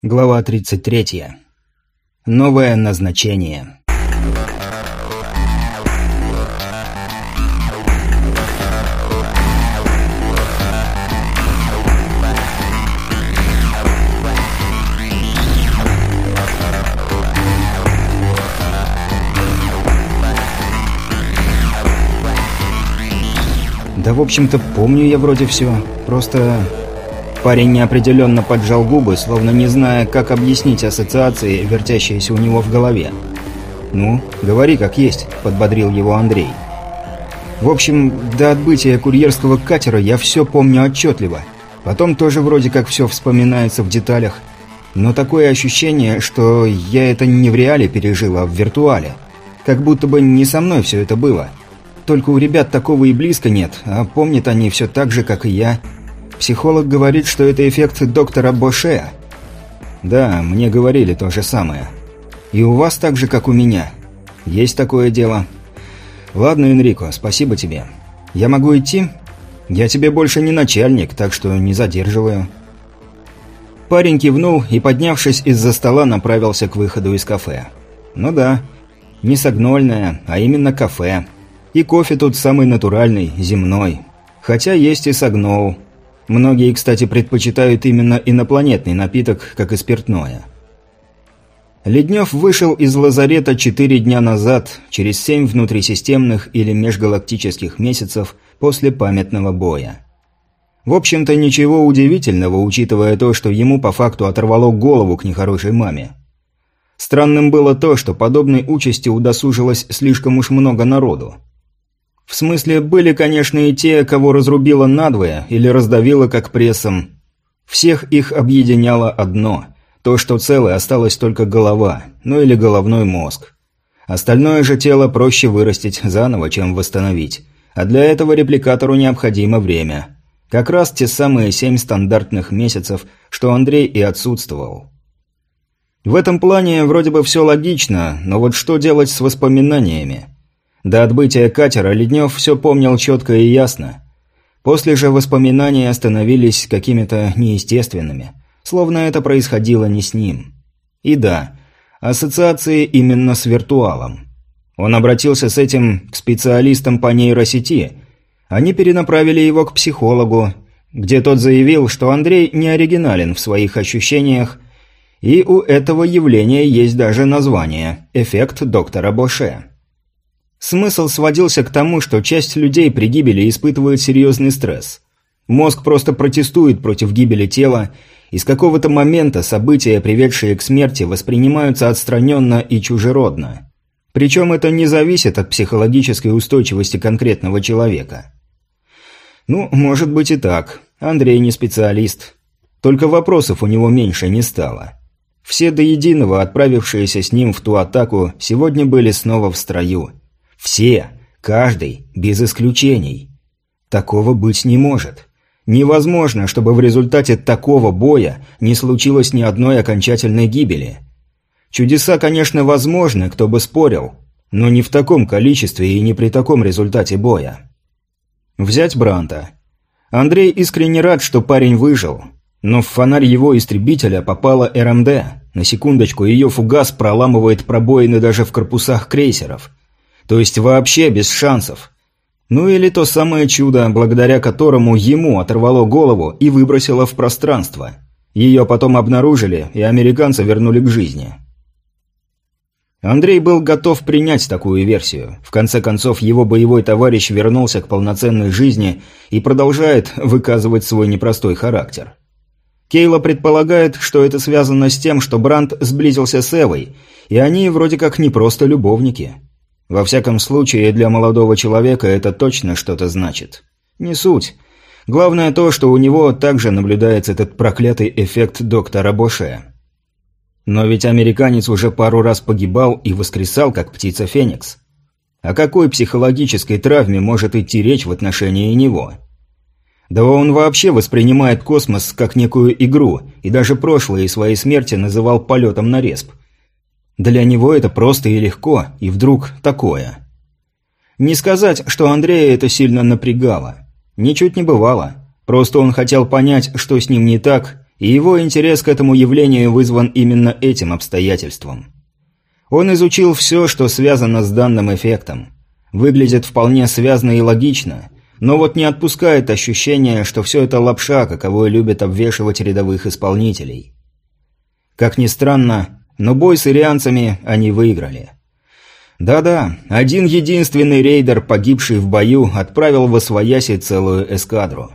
Глава 33. Новое назначение. Да, в общем-то, помню я вроде все. Просто Парень неопределенно поджал губы, словно не зная, как объяснить ассоциации, вертящиеся у него в голове. «Ну, говори как есть», — подбодрил его Андрей. «В общем, до отбытия курьерского катера я все помню отчетливо. Потом тоже вроде как все вспоминается в деталях. Но такое ощущение, что я это не в реале пережил, а в виртуале. Как будто бы не со мной все это было. Только у ребят такого и близко нет, а помнят они все так же, как и я». Психолог говорит, что это эффект доктора Боше. Да, мне говорили то же самое. И у вас так же, как у меня. Есть такое дело. Ладно, Энрико, спасибо тебе. Я могу идти? Я тебе больше не начальник, так что не задерживаю. Парень кивнул и, поднявшись из-за стола, направился к выходу из кафе. Ну да, не согнольное, а именно кафе. И кофе тут самый натуральный, земной. Хотя есть и согнол. Многие, кстати, предпочитают именно инопланетный напиток, как и спиртное. Леднев вышел из лазарета четыре дня назад, через семь внутрисистемных или межгалактических месяцев после памятного боя. В общем-то, ничего удивительного, учитывая то, что ему по факту оторвало голову к нехорошей маме. Странным было то, что подобной участи удосужилось слишком уж много народу. В смысле, были, конечно, и те, кого разрубило надвое или раздавило как прессом. Всех их объединяло одно – то, что целой осталась только голова, ну или головной мозг. Остальное же тело проще вырастить заново, чем восстановить. А для этого репликатору необходимо время. Как раз те самые семь стандартных месяцев, что Андрей и отсутствовал. В этом плане вроде бы все логично, но вот что делать с воспоминаниями? До отбытия катера Леднев все помнил четко и ясно. После же воспоминания становились какими-то неестественными, словно это происходило не с ним. И да, ассоциации именно с виртуалом. Он обратился с этим к специалистам по нейросети. Они перенаправили его к психологу, где тот заявил, что Андрей не оригинален в своих ощущениях, и у этого явления есть даже название – эффект доктора Боше. Смысл сводился к тому, что часть людей при гибели испытывает серьезный стресс. Мозг просто протестует против гибели тела, и с какого-то момента события, приведшие к смерти, воспринимаются отстраненно и чужеродно. Причем это не зависит от психологической устойчивости конкретного человека. Ну, может быть и так. Андрей не специалист. Только вопросов у него меньше не стало. Все до единого, отправившиеся с ним в ту атаку, сегодня были снова в строю – все, каждый, без исключений. Такого быть не может. Невозможно, чтобы в результате такого боя не случилось ни одной окончательной гибели. Чудеса, конечно, возможны, кто бы спорил, но не в таком количестве и не при таком результате боя. Взять Бранта. Андрей искренне рад, что парень выжил, но в фонарь его истребителя попала РМД. На секундочку, ее фугас проламывает пробоины даже в корпусах крейсеров – то есть вообще без шансов. Ну или то самое чудо, благодаря которому ему оторвало голову и выбросило в пространство. Ее потом обнаружили, и американцы вернули к жизни. Андрей был готов принять такую версию. В конце концов, его боевой товарищ вернулся к полноценной жизни и продолжает выказывать свой непростой характер. Кейла предполагает, что это связано с тем, что Бранд сблизился с Эвой, и они вроде как не просто любовники – во всяком случае, для молодого человека это точно что-то значит. Не суть. Главное то, что у него также наблюдается этот проклятый эффект доктора Боше. Но ведь американец уже пару раз погибал и воскресал, как птица Феникс. О какой психологической травме может идти речь в отношении него? Да он вообще воспринимает космос как некую игру, и даже прошлые своей смерти называл полетом на респ. Для него это просто и легко, и вдруг такое. Не сказать, что Андрея это сильно напрягало. Ничуть не бывало. Просто он хотел понять, что с ним не так, И его интерес к этому явлению вызван именно этим обстоятельством. Он изучил все, что связано с данным эффектом. Выглядит вполне связно и логично, но вот не отпускает ощущение, что все это лапша, каковой любят обвешивать рядовых исполнителей. Как ни странно, но бой с ирианцами они выиграли. Да-да, один единственный рейдер, погибший в бою, отправил в Освояси целую эскадру.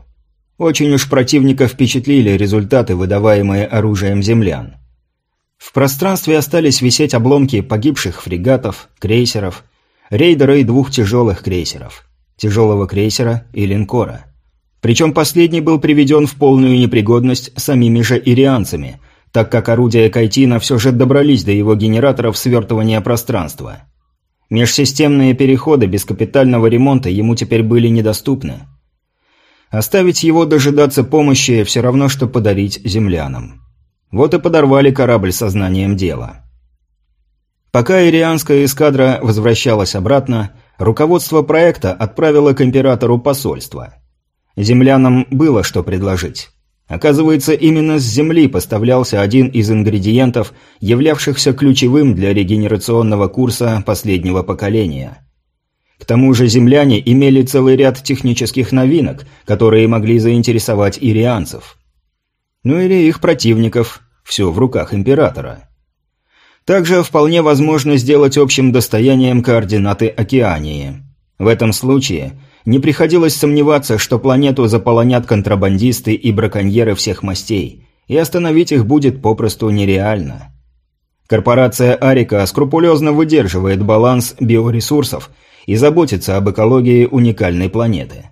Очень уж противника впечатлили результаты, выдаваемые оружием землян. В пространстве остались висеть обломки погибших фрегатов, крейсеров, рейдера и двух тяжелых крейсеров. Тяжелого крейсера и линкора. Причем последний был приведен в полную непригодность самими же ирианцами, так как орудия Кайтина все же добрались до его генераторов свертывания пространства. Межсистемные переходы без капитального ремонта ему теперь были недоступны. Оставить его дожидаться помощи все равно, что подарить землянам. Вот и подорвали корабль сознанием дела. Пока ирианская эскадра возвращалась обратно, руководство проекта отправило к императору посольство. Землянам было что предложить. Оказывается, именно с Земли поставлялся один из ингредиентов, являвшихся ключевым для регенерационного курса последнего поколения. К тому же земляне имели целый ряд технических новинок, которые могли заинтересовать ирианцев. Ну или их противников, все в руках императора. Также вполне возможно сделать общим достоянием координаты Океании. В этом случае не приходилось сомневаться, что планету заполонят контрабандисты и браконьеры всех мастей, и остановить их будет попросту нереально. Корпорация Арика скрупулезно выдерживает баланс биоресурсов и заботится об экологии уникальной планеты.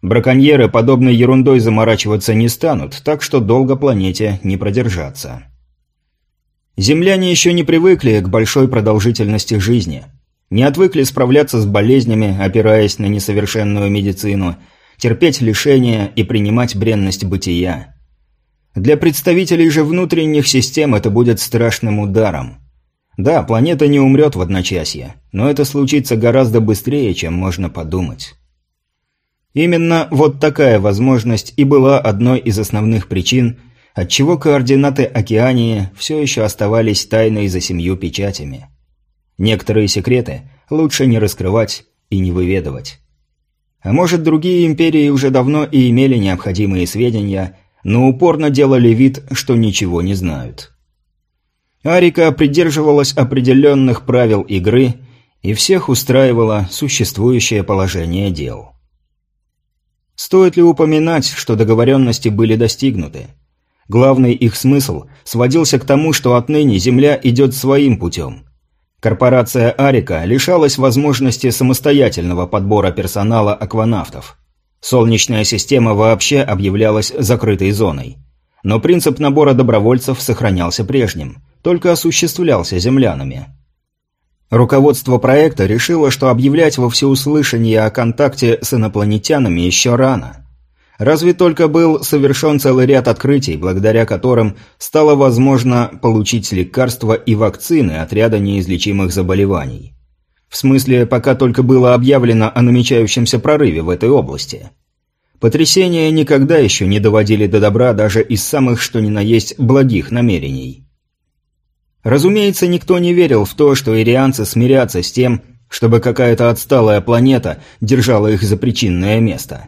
Браконьеры подобной ерундой заморачиваться не станут, так что долго планете не продержаться. Земляне еще не привыкли к большой продолжительности жизни. Не отвыкли справляться с болезнями, опираясь на несовершенную медицину, терпеть лишения и принимать бренность бытия. Для представителей же внутренних систем это будет страшным ударом. Да, планета не умрет в одночасье, но это случится гораздо быстрее, чем можно подумать. Именно вот такая возможность и была одной из основных причин, отчего координаты Океании все еще оставались тайной за семью печатями. Некоторые секреты лучше не раскрывать и не выведывать. А может, другие империи уже давно и имели необходимые сведения, но упорно делали вид, что ничего не знают. Арика придерживалась определенных правил игры, и всех устраивало существующее положение дел. Стоит ли упоминать, что договоренности были достигнуты? Главный их смысл сводился к тому, что отныне Земля идет своим путем. Корпорация Арика лишалась возможности самостоятельного подбора персонала акванавтов. Солнечная система вообще объявлялась закрытой зоной. Но принцип набора добровольцев сохранялся прежним, только осуществлялся землянами. Руководство проекта решило, что объявлять во всеуслышание о контакте с инопланетянами еще рано. Разве только был совершен целый ряд открытий, благодаря которым стало возможно получить лекарства и вакцины от ряда неизлечимых заболеваний. В смысле, пока только было объявлено о намечающемся прорыве в этой области. Потрясения никогда еще не доводили до добра даже из самых что ни на есть благих намерений. Разумеется, никто не верил в то, что ирианцы смирятся с тем, чтобы какая-то отсталая планета держала их за причинное место.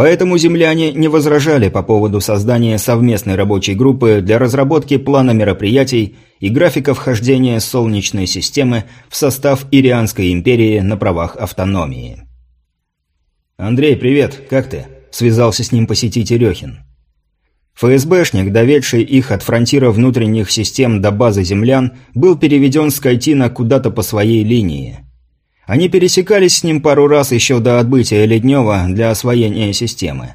Поэтому земляне не возражали по поводу создания совместной рабочей группы для разработки плана мероприятий и графика вхождения Солнечной системы в состав Ирианской империи на правах автономии. «Андрей, привет, как ты?» – связался с ним по сети Терехин. ФСБшник, доведший их от фронтира внутренних систем до базы землян, был переведен с Кайтина куда-то по своей линии. Они пересекались с ним пару раз еще до отбытия Леднева для освоения системы.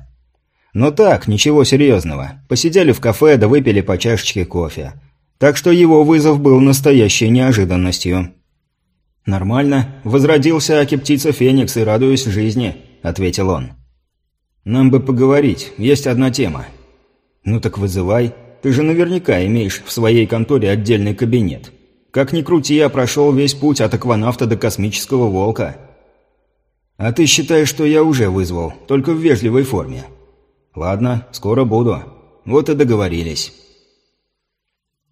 Но так, ничего серьезного. Посидели в кафе да выпили по чашечке кофе. Так что его вызов был настоящей неожиданностью. «Нормально. Возродился Аки-птица Феникс и радуюсь жизни», — ответил он. «Нам бы поговорить. Есть одна тема». «Ну так вызывай. Ты же наверняка имеешь в своей конторе отдельный кабинет. Как ни крути, я прошел весь путь от акванавта до космического волка». «А ты считаешь, что я уже вызвал, только в вежливой форме?» «Ладно, скоро буду. Вот и договорились.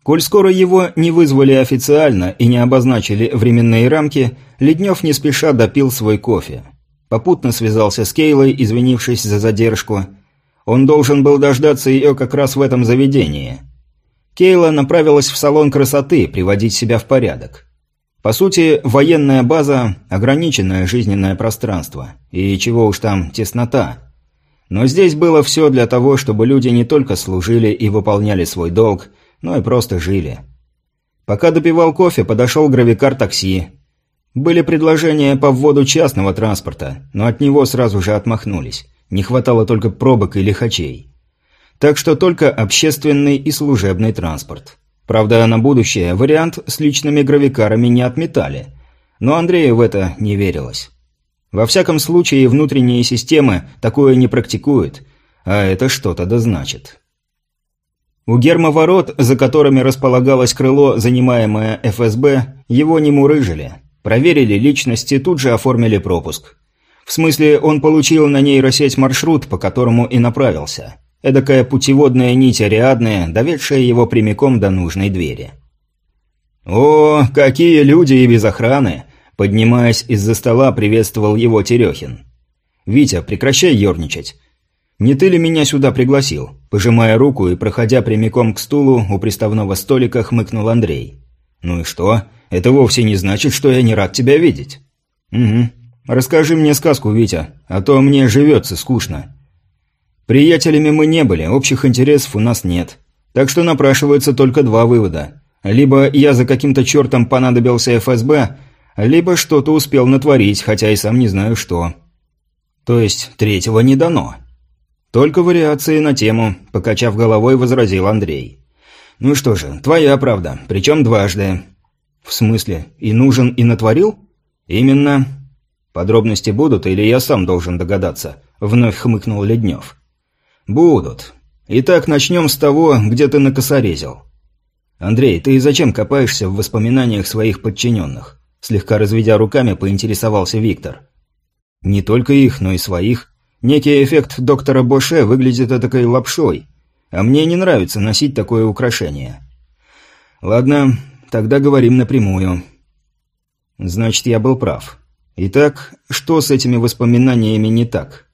Коль скоро его не вызвали официально и не обозначили временные рамки, Леднев не спеша допил свой кофе. Попутно связался с Кейлой, извинившись за задержку. Он должен был дождаться ее как раз в этом заведении. Кейла направилась в салон красоты, приводить себя в порядок. По сути, военная база – ограниченное жизненное пространство. И чего уж там, теснота. Но здесь было все для того, чтобы люди не только служили и выполняли свой долг, но и просто жили. Пока допивал кофе, подошел гравикар такси. Были предложения по вводу частного транспорта, но от него сразу же отмахнулись. Не хватало только пробок и лихачей. Так что только общественный и служебный транспорт. Правда, на будущее вариант с личными гравикарами не отметали. Но Андрею в это не верилось. Во всяком случае, внутренние системы такое не практикуют, а это что-то да значит. У гермоворот, за которыми располагалось крыло, занимаемое ФСБ, его не мурыжили. Проверили личности, тут же оформили пропуск. В смысле, он получил на нейросеть маршрут, по которому и направился. Эдакая путеводная нить ариадная, доведшая его прямиком до нужной двери. «О, какие люди и без охраны!» Поднимаясь из-за стола, приветствовал его Терехин. «Витя, прекращай ерничать. Не ты ли меня сюда пригласил?» Пожимая руку и проходя прямиком к стулу, у приставного столика хмыкнул Андрей. «Ну и что? Это вовсе не значит, что я не рад тебя видеть». «Угу. Расскажи мне сказку, Витя, а то мне живется скучно. Приятелями мы не были, общих интересов у нас нет. Так что напрашиваются только два вывода. Либо я за каким-то чертом понадобился ФСБ, либо что-то успел натворить, хотя и сам не знаю что. То есть третьего не дано. Только вариации на тему, покачав головой, возразил Андрей. Ну что же, твоя правда, причем дважды. В смысле, и нужен, и натворил? Именно. Подробности будут, или я сам должен догадаться? Вновь хмыкнул Леднев. «Будут. Итак, начнем с того, где ты накосорезил. Андрей, ты зачем копаешься в воспоминаниях своих подчиненных?» Слегка разведя руками, поинтересовался Виктор. «Не только их, но и своих. Некий эффект доктора Боше выглядит такой лапшой, а мне не нравится носить такое украшение». «Ладно, тогда говорим напрямую». «Значит, я был прав. Итак, что с этими воспоминаниями не так?»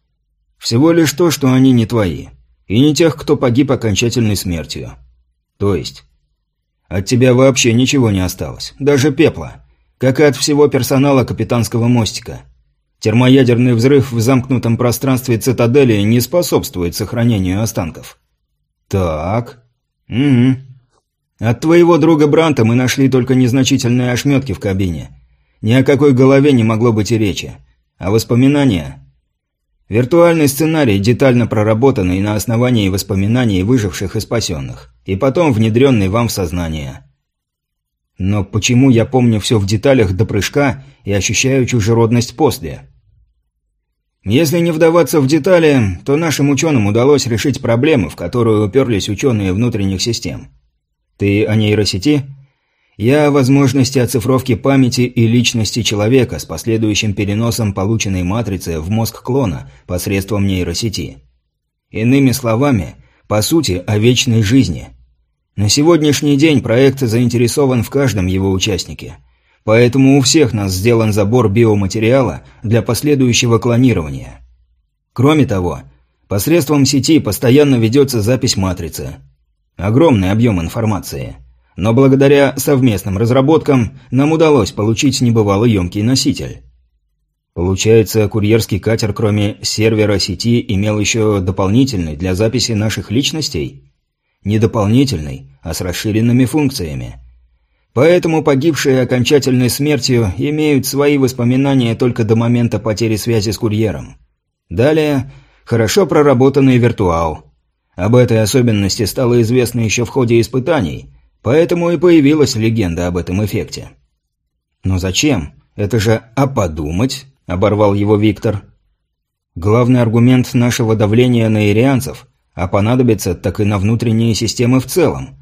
Всего лишь то, что они не твои. И не тех, кто погиб окончательной смертью. То есть... От тебя вообще ничего не осталось. Даже пепла. Как и от всего персонала капитанского мостика. Термоядерный взрыв в замкнутом пространстве цитадели не способствует сохранению останков. Так. Угу. От твоего друга Бранта мы нашли только незначительные ошметки в кабине. Ни о какой голове не могло быть и речи. А воспоминания... Виртуальный сценарий, детально проработанный на основании воспоминаний выживших и спасенных, и потом внедренный вам в сознание. Но почему я помню все в деталях до прыжка и ощущаю чужеродность после? Если не вдаваться в детали, то нашим ученым удалось решить проблему, в которую уперлись ученые внутренних систем. Ты о нейросети? Я о возможности оцифровки памяти и личности человека с последующим переносом полученной матрицы в мозг клона посредством нейросети. Иными словами, по сути, о вечной жизни. На сегодняшний день проект заинтересован в каждом его участнике. Поэтому у всех нас сделан забор биоматериала для последующего клонирования. Кроме того, посредством сети постоянно ведется запись матрицы. Огромный объем информации – но благодаря совместным разработкам нам удалось получить небывало емкий носитель. Получается, курьерский катер, кроме сервера сети, имел еще дополнительный для записи наших личностей? Не дополнительный, а с расширенными функциями. Поэтому погибшие окончательной смертью имеют свои воспоминания только до момента потери связи с курьером. Далее, хорошо проработанный виртуал. Об этой особенности стало известно еще в ходе испытаний – Поэтому и появилась легенда об этом эффекте. «Но зачем? Это же «а подумать», – оборвал его Виктор. «Главный аргумент нашего давления на ирианцев, а понадобится так и на внутренние системы в целом.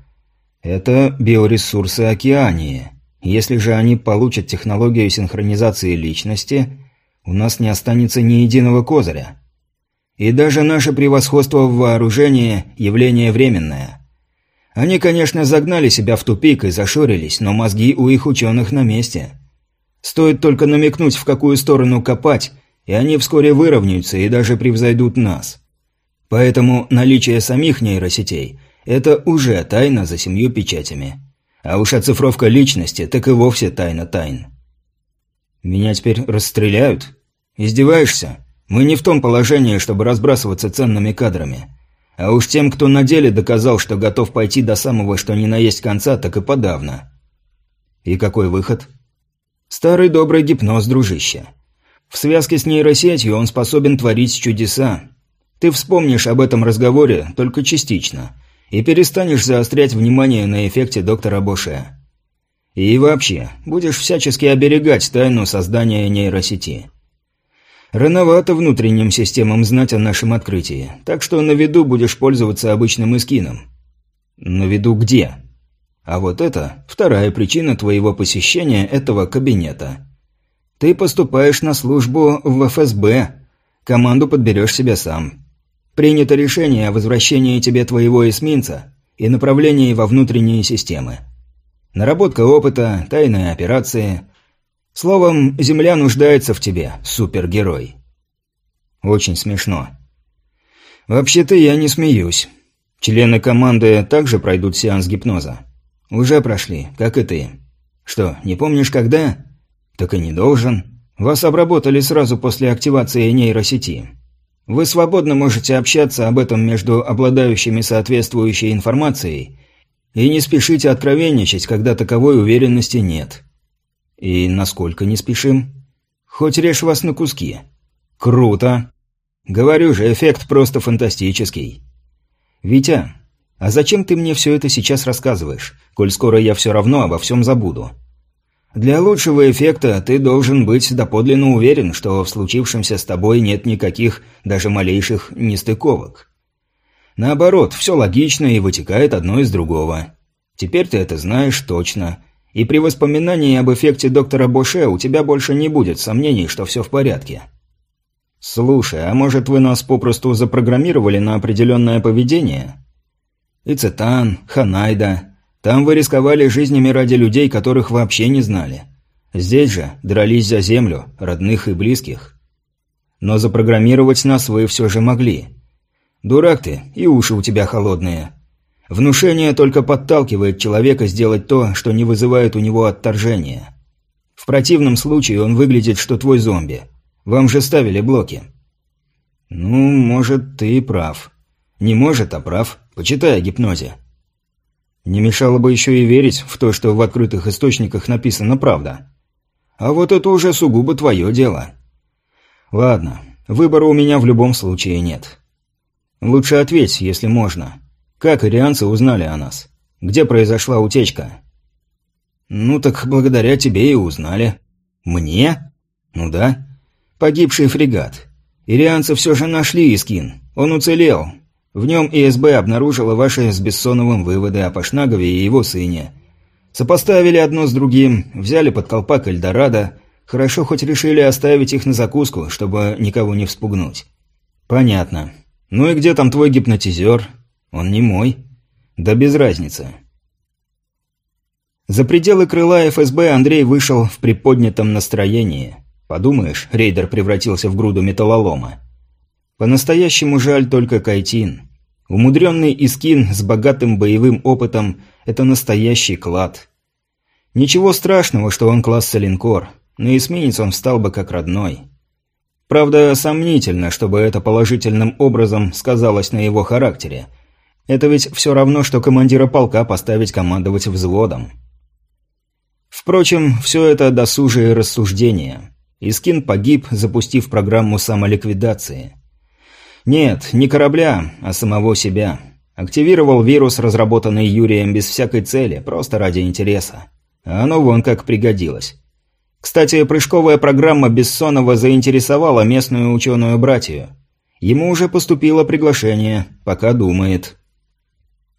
Это биоресурсы Океании. Если же они получат технологию синхронизации личности, у нас не останется ни единого козыря. И даже наше превосходство в вооружении – явление временное. Они, конечно, загнали себя в тупик и зашорились, но мозги у их ученых на месте. Стоит только намекнуть, в какую сторону копать, и они вскоре выровняются и даже превзойдут нас. Поэтому наличие самих нейросетей – это уже тайна за семью печатями. А уж оцифровка личности – так и вовсе тайна тайн. Меня теперь расстреляют? Издеваешься? Мы не в том положении, чтобы разбрасываться ценными кадрами. А уж тем, кто на деле доказал, что готов пойти до самого что ни на есть конца, так и подавно. И какой выход? Старый добрый гипноз, дружище. В связке с нейросетью он способен творить чудеса. Ты вспомнишь об этом разговоре только частично и перестанешь заострять внимание на эффекте доктора Боше. И вообще, будешь всячески оберегать тайну создания нейросети. Рановато внутренним системам знать о нашем открытии, так что на виду будешь пользоваться обычным эскином. На виду где? А вот это вторая причина твоего посещения этого кабинета. Ты поступаешь на службу в ФСБ. Команду подберешь себе сам. Принято решение о возвращении тебе твоего эсминца и направлении во внутренние системы. Наработка опыта, тайные операции – Словом, Земля нуждается в тебе, супергерой. Очень смешно. Вообще-то я не смеюсь. Члены команды также пройдут сеанс гипноза. Уже прошли, как и ты. Что, не помнишь когда? Так и не должен. Вас обработали сразу после активации нейросети. Вы свободно можете общаться об этом между обладающими соответствующей информацией и не спешите откровенничать, когда таковой уверенности нет. «И насколько не спешим?» «Хоть режь вас на куски». «Круто!» «Говорю же, эффект просто фантастический». «Витя, а зачем ты мне все это сейчас рассказываешь, коль скоро я все равно обо всем забуду?» «Для лучшего эффекта ты должен быть доподлинно уверен, что в случившемся с тобой нет никаких, даже малейших, нестыковок. Наоборот, все логично и вытекает одно из другого. Теперь ты это знаешь точно, и при воспоминании об эффекте доктора Боше у тебя больше не будет сомнений, что все в порядке. Слушай, а может вы нас попросту запрограммировали на определенное поведение? Ицетан, Ханайда. Там вы рисковали жизнями ради людей, которых вообще не знали. Здесь же дрались за землю, родных и близких. Но запрограммировать нас вы все же могли. Дурак ты, и уши у тебя холодные. Внушение только подталкивает человека сделать то, что не вызывает у него отторжения. В противном случае он выглядит, что твой зомби. Вам же ставили блоки. Ну, может, ты и прав. Не может, а прав. Почитай о гипнозе. Не мешало бы еще и верить в то, что в открытых источниках написана правда. А вот это уже сугубо твое дело. Ладно, выбора у меня в любом случае нет. Лучше ответь, если можно. Как ирианцы узнали о нас? Где произошла утечка? Ну так благодаря тебе и узнали. Мне? Ну да. Погибший фрегат. Ирианцы все же нашли Искин. Он уцелел. В нем ИСБ обнаружила ваши с Бессоновым выводы о Пашнагове и его сыне. Сопоставили одно с другим, взяли под колпак Эльдорадо. Хорошо хоть решили оставить их на закуску, чтобы никого не вспугнуть. Понятно. Ну и где там твой гипнотизер? Он не мой. Да без разницы. За пределы крыла ФСБ Андрей вышел в приподнятом настроении. Подумаешь, рейдер превратился в груду металлолома. По-настоящему жаль только Кайтин. Умудренный Искин с богатым боевым опытом – это настоящий клад. Ничего страшного, что он класса линкор. На эсминец он встал бы как родной. Правда, сомнительно, чтобы это положительным образом сказалось на его характере – это ведь все равно, что командира полка поставить командовать взводом. Впрочем, все это досужие рассуждения. Искин погиб, запустив программу самоликвидации. Нет, не корабля, а самого себя. Активировал вирус, разработанный Юрием без всякой цели, просто ради интереса. А оно вон как пригодилось. Кстати, прыжковая программа Бессонова заинтересовала местную ученую-братью. Ему уже поступило приглашение, пока думает.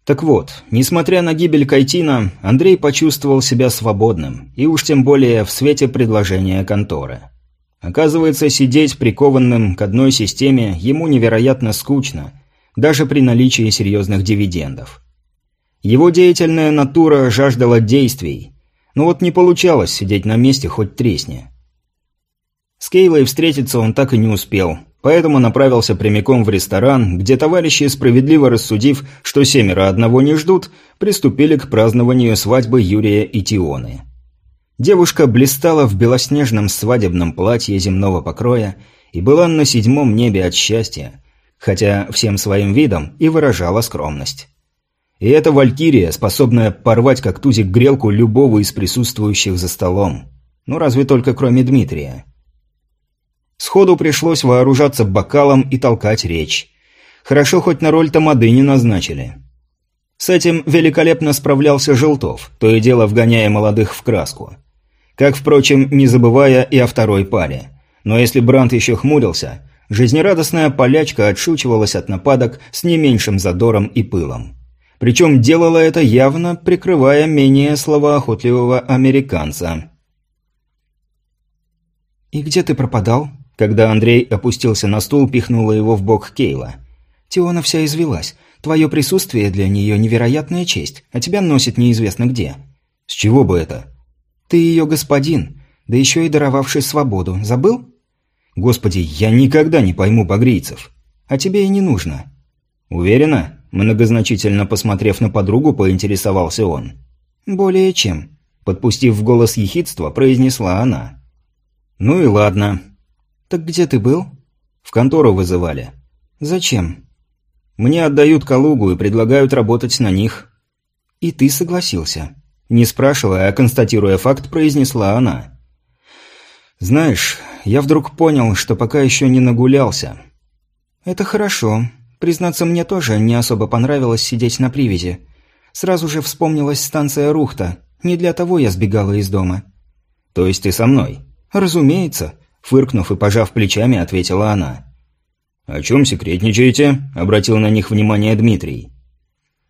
Так вот, несмотря на гибель Кайтина, Андрей почувствовал себя свободным, и уж тем более в свете предложения конторы. Оказывается, сидеть прикованным к одной системе ему невероятно скучно, даже при наличии серьезных дивидендов. Его деятельная натура жаждала действий, но вот не получалось сидеть на месте хоть тресни. С Кейлой встретиться он так и не успел, поэтому направился прямиком в ресторан, где товарищи, справедливо рассудив, что семеро одного не ждут, приступили к празднованию свадьбы Юрия и Тионы. Девушка блистала в белоснежном свадебном платье земного покроя и была на седьмом небе от счастья, хотя всем своим видом и выражала скромность. И эта валькирия, способная порвать как тузик грелку любого из присутствующих за столом. Ну, разве только кроме Дмитрия. Сходу пришлось вооружаться бокалом и толкать речь. Хорошо, хоть на роль тамады не назначили. С этим великолепно справлялся Желтов, то и дело вгоняя молодых в краску. Как, впрочем, не забывая и о второй паре. Но если Брант еще хмурился, жизнерадостная полячка отшучивалась от нападок с не меньшим задором и пылом. Причем делала это явно, прикрывая менее словоохотливого американца. «И где ты пропадал?» Когда Андрей опустился на стул, пихнула его в бок Кейла. «Теона вся извелась. Твое присутствие для нее невероятная честь, а тебя носит неизвестно где». «С чего бы это?» «Ты ее господин, да еще и даровавший свободу. Забыл?» «Господи, я никогда не пойму багрийцев». «А тебе и не нужно». «Уверена?» Многозначительно посмотрев на подругу, поинтересовался он. «Более чем», – подпустив в голос ехидства, произнесла она. «Ну и ладно. «Так где ты был?» «В контору вызывали». «Зачем?» «Мне отдают Калугу и предлагают работать на них». «И ты согласился?» Не спрашивая, а констатируя факт, произнесла она. «Знаешь, я вдруг понял, что пока еще не нагулялся». «Это хорошо. Признаться, мне тоже не особо понравилось сидеть на привязи. Сразу же вспомнилась станция Рухта. Не для того я сбегала из дома». «То есть ты со мной?» «Разумеется. Фыркнув и пожав плечами, ответила она. «О чем секретничаете?» – обратил на них внимание Дмитрий.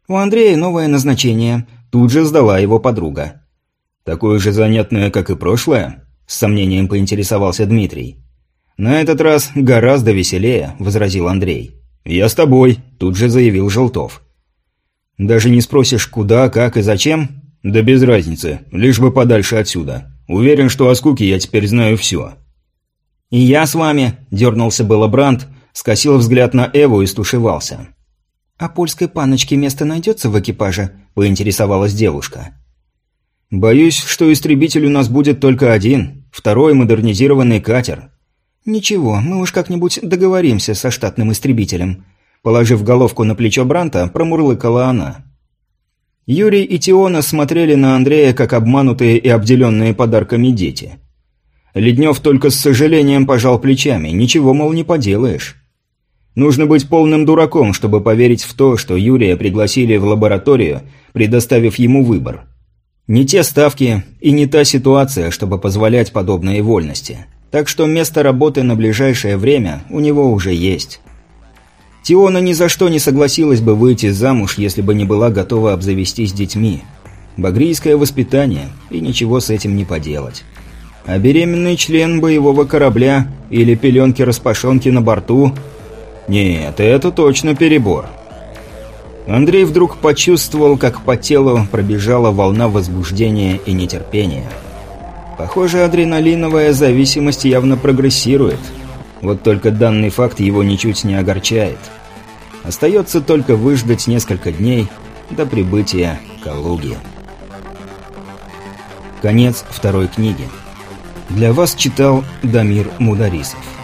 «У Андрея новое назначение», – тут же сдала его подруга. «Такое же занятное, как и прошлое?» – с сомнением поинтересовался Дмитрий. «На этот раз гораздо веселее», – возразил Андрей. «Я с тобой», – тут же заявил Желтов. «Даже не спросишь, куда, как и зачем?» «Да без разницы, лишь бы подальше отсюда. Уверен, что о скуке я теперь знаю все». «И я с вами», – дернулся было Бранд, скосил взгляд на Эву и стушевался. «А польской паночке место найдется в экипаже?» – поинтересовалась девушка. «Боюсь, что истребитель у нас будет только один, второй модернизированный катер». «Ничего, мы уж как-нибудь договоримся со штатным истребителем», – положив головку на плечо Бранта, промурлыкала она. Юрий и Тиона смотрели на Андрея, как обманутые и обделенные подарками дети – Леднев только с сожалением пожал плечами, ничего, мол, не поделаешь. Нужно быть полным дураком, чтобы поверить в то, что Юрия пригласили в лабораторию, предоставив ему выбор. Не те ставки и не та ситуация, чтобы позволять подобные вольности. Так что место работы на ближайшее время у него уже есть. Тиона ни за что не согласилась бы выйти замуж, если бы не была готова обзавестись детьми. Багрийское воспитание, и ничего с этим не поделать а беременный член боевого корабля или пеленки-распашонки на борту... Нет, это точно перебор. Андрей вдруг почувствовал, как по телу пробежала волна возбуждения и нетерпения. Похоже, адреналиновая зависимость явно прогрессирует. Вот только данный факт его ничуть не огорчает. Остается только выждать несколько дней до прибытия Калуги. Конец второй книги. Для вас читал Дамир Мударисов.